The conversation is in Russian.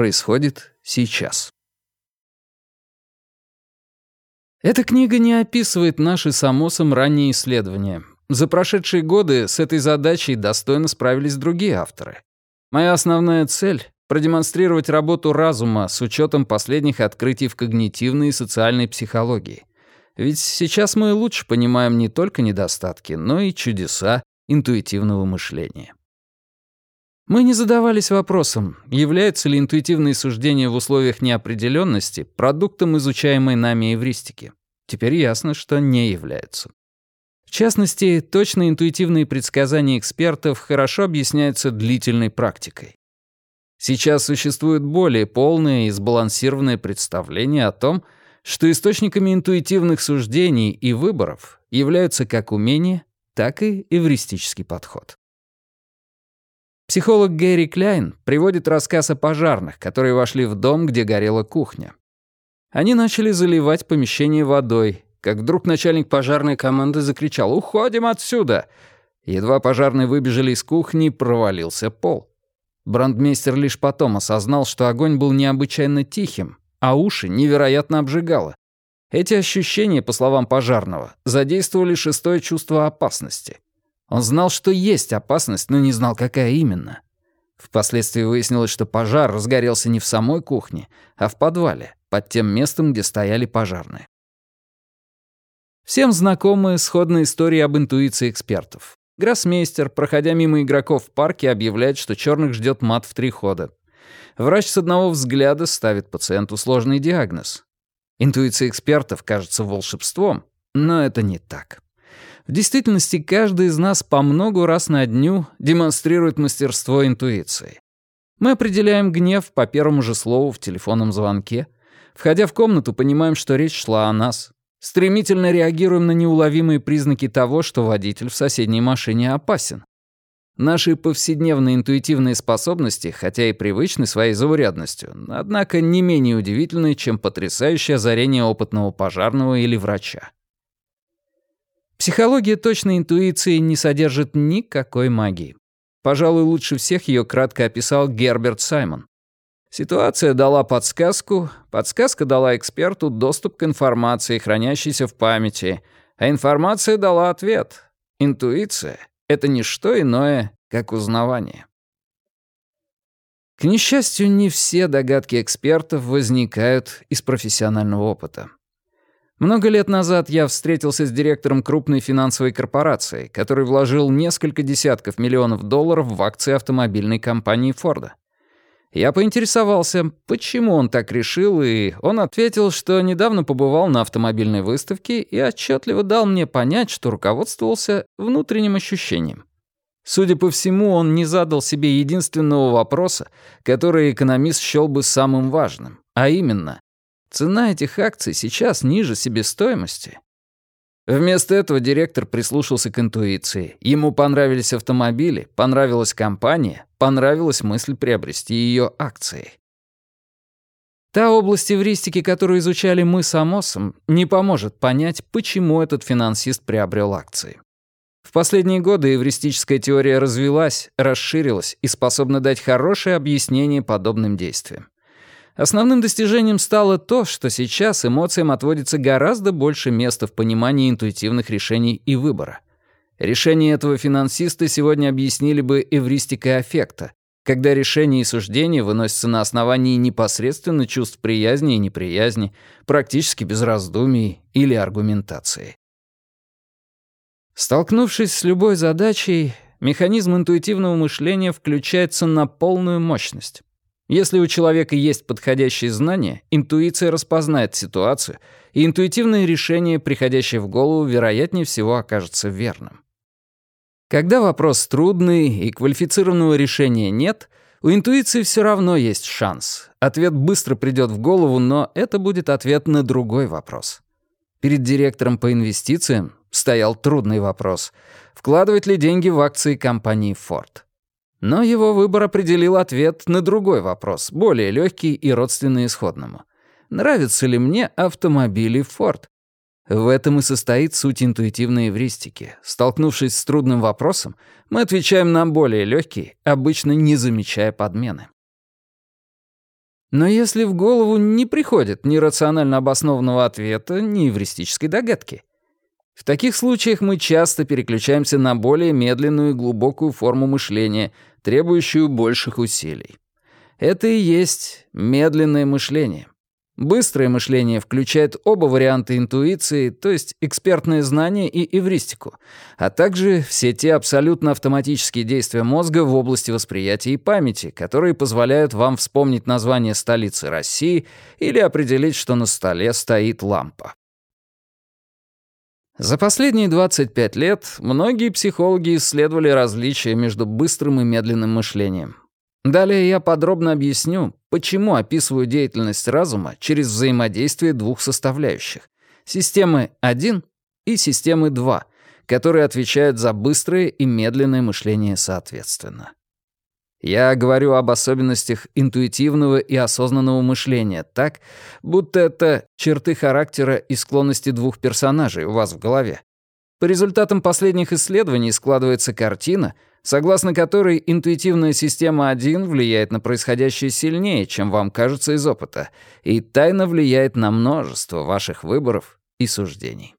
Происходит сейчас? Эта книга не описывает наши с Амосом ранние исследования. За прошедшие годы с этой задачей достойно справились другие авторы. Моя основная цель — продемонстрировать работу разума с учетом последних открытий в когнитивной и социальной психологии. Ведь сейчас мы лучше понимаем не только недостатки, но и чудеса интуитивного мышления. Мы не задавались вопросом, являются ли интуитивные суждения в условиях неопределенности продуктом изучаемой нами эвристики. Теперь ясно, что не являются. В частности, точные интуитивные предсказания экспертов хорошо объясняются длительной практикой. Сейчас существует более полное и сбалансированное представление о том, что источниками интуитивных суждений и выборов являются как умение, так и эвристический подход. Психолог Гэри Кляйн приводит рассказ о пожарных, которые вошли в дом, где горела кухня. Они начали заливать помещение водой, как вдруг начальник пожарной команды закричал «Уходим отсюда!». Едва пожарные выбежали из кухни, провалился пол. Брандмейстер лишь потом осознал, что огонь был необычайно тихим, а уши невероятно обжигало. Эти ощущения, по словам пожарного, задействовали шестое чувство опасности — он знал, что есть опасность, но не знал, какая именно. Впоследствии выяснилось, что пожар разгорелся не в самой кухне, а в подвале, под тем местом, где стояли пожарные. Всем знакомы сходные истории об интуиции экспертов. Гроссмейстер, проходя мимо игроков в парке, объявляет, что черных ждет мат в три хода. Врач с одного взгляда ставит пациенту сложный диагноз. Интуиция экспертов кажется волшебством, но это не так. В действительности каждый из нас по многу раз на дню демонстрирует мастерство интуиции. Мы определяем гнев по первому же слову в телефонном звонке. Входя в комнату, понимаем, что речь шла о нас. Стремительно реагируем на неуловимые признаки того, что водитель в соседней машине опасен. Наши повседневные интуитивные способности, хотя и привычны своей заурядностью, однако не менее удивительны, чем потрясающее озарение опытного пожарного или врача. Психология точной интуиции не содержит никакой магии. Пожалуй, лучше всех ее кратко описал Герберт Саймон. Ситуация дала подсказку, подсказка дала эксперту доступ к информации, хранящейся в памяти, а информация дала ответ. Интуиция — это не что иное, как узнавание. К несчастью, не все догадки экспертов возникают из профессионального опыта. Много лет назад я встретился с директором крупной финансовой корпорации, который вложил несколько десятков миллионов долларов в акции автомобильной компании Форда. Я поинтересовался, почему он так решил, и он ответил, что недавно побывал на автомобильной выставке и отчетливо дал мне понять, что руководствовался внутренним ощущением. Судя по всему, он не задал себе единственного вопроса, который экономист счёл бы самым важным, а именно, Цена этих акций сейчас ниже себестоимости. Вместо этого директор прислушался к интуиции. Ему понравились автомобили, понравилась компания, понравилась мысль приобрести ее акции. Та область эвристики, которую изучали мы с Амосом, не поможет понять, почему этот финансист приобрел акции. В последние годы эвристическая теория развилась, расширилась и способна дать хорошее объяснение подобным действиям. Основным достижением стало то, что сейчас эмоциям отводится гораздо больше места в понимании интуитивных решений и выбора. Решение этого финансиста сегодня объяснили бы эвристикой аффекта, когда решения и суждения выносятся на основании непосредственно чувств приязни и неприязни, практически без раздумий или аргументации. Столкнувшись с любой задачей, механизм интуитивного мышления включается на полную мощность. Если у человека есть подходящие знания, интуиция распознает ситуацию, и интуитивное решение, приходящее в голову, вероятнее всего окажется верным. Когда вопрос трудный и квалифицированного решения нет, у интуиции все равно есть шанс. Ответ быстро придет в голову, но это будет ответ на другой вопрос. Перед директором по инвестициям стоял трудный вопрос. Вкладывать ли деньги в акции компании Ford? Но его выбор определил ответ на другой вопрос, более легкий и родственный исходному. Нравятся ли мне автомобили Ford? В этом и состоит суть интуитивной эвристики. Столкнувшись с трудным вопросом, мы отвечаем на более легкий, обычно не замечая подмены. Но если в голову не приходит ни рационально обоснованного ответа, ни эвристической догадки. В таких случаях мы часто переключаемся на более медленную и глубокую форму мышления, требующую больших усилий. Это и есть медленное мышление. Быстрое мышление включает оба варианта интуиции, то есть экспертное знание и эвристику, а также все те абсолютно автоматические действия мозга в области восприятия и памяти, которые позволяют вам вспомнить название столицы России или определить, что на столе стоит лампа. За последние 25 лет многие психологи исследовали различия между быстрым и медленным мышлением. Далее я подробно объясню, почему описываю деятельность разума через взаимодействие двух составляющих — системы 1 и системы 2, которые отвечают за быстрое и медленное мышление соответственно. Я говорю об особенностях интуитивного и осознанного мышления так, будто это черты характера и склонности двух персонажей у вас в голове. По результатам последних исследований складывается картина — согласно которой интуитивная система 1 влияет на происходящее сильнее, чем вам кажется из опыта, и тайно влияет на множество ваших выборов и суждений.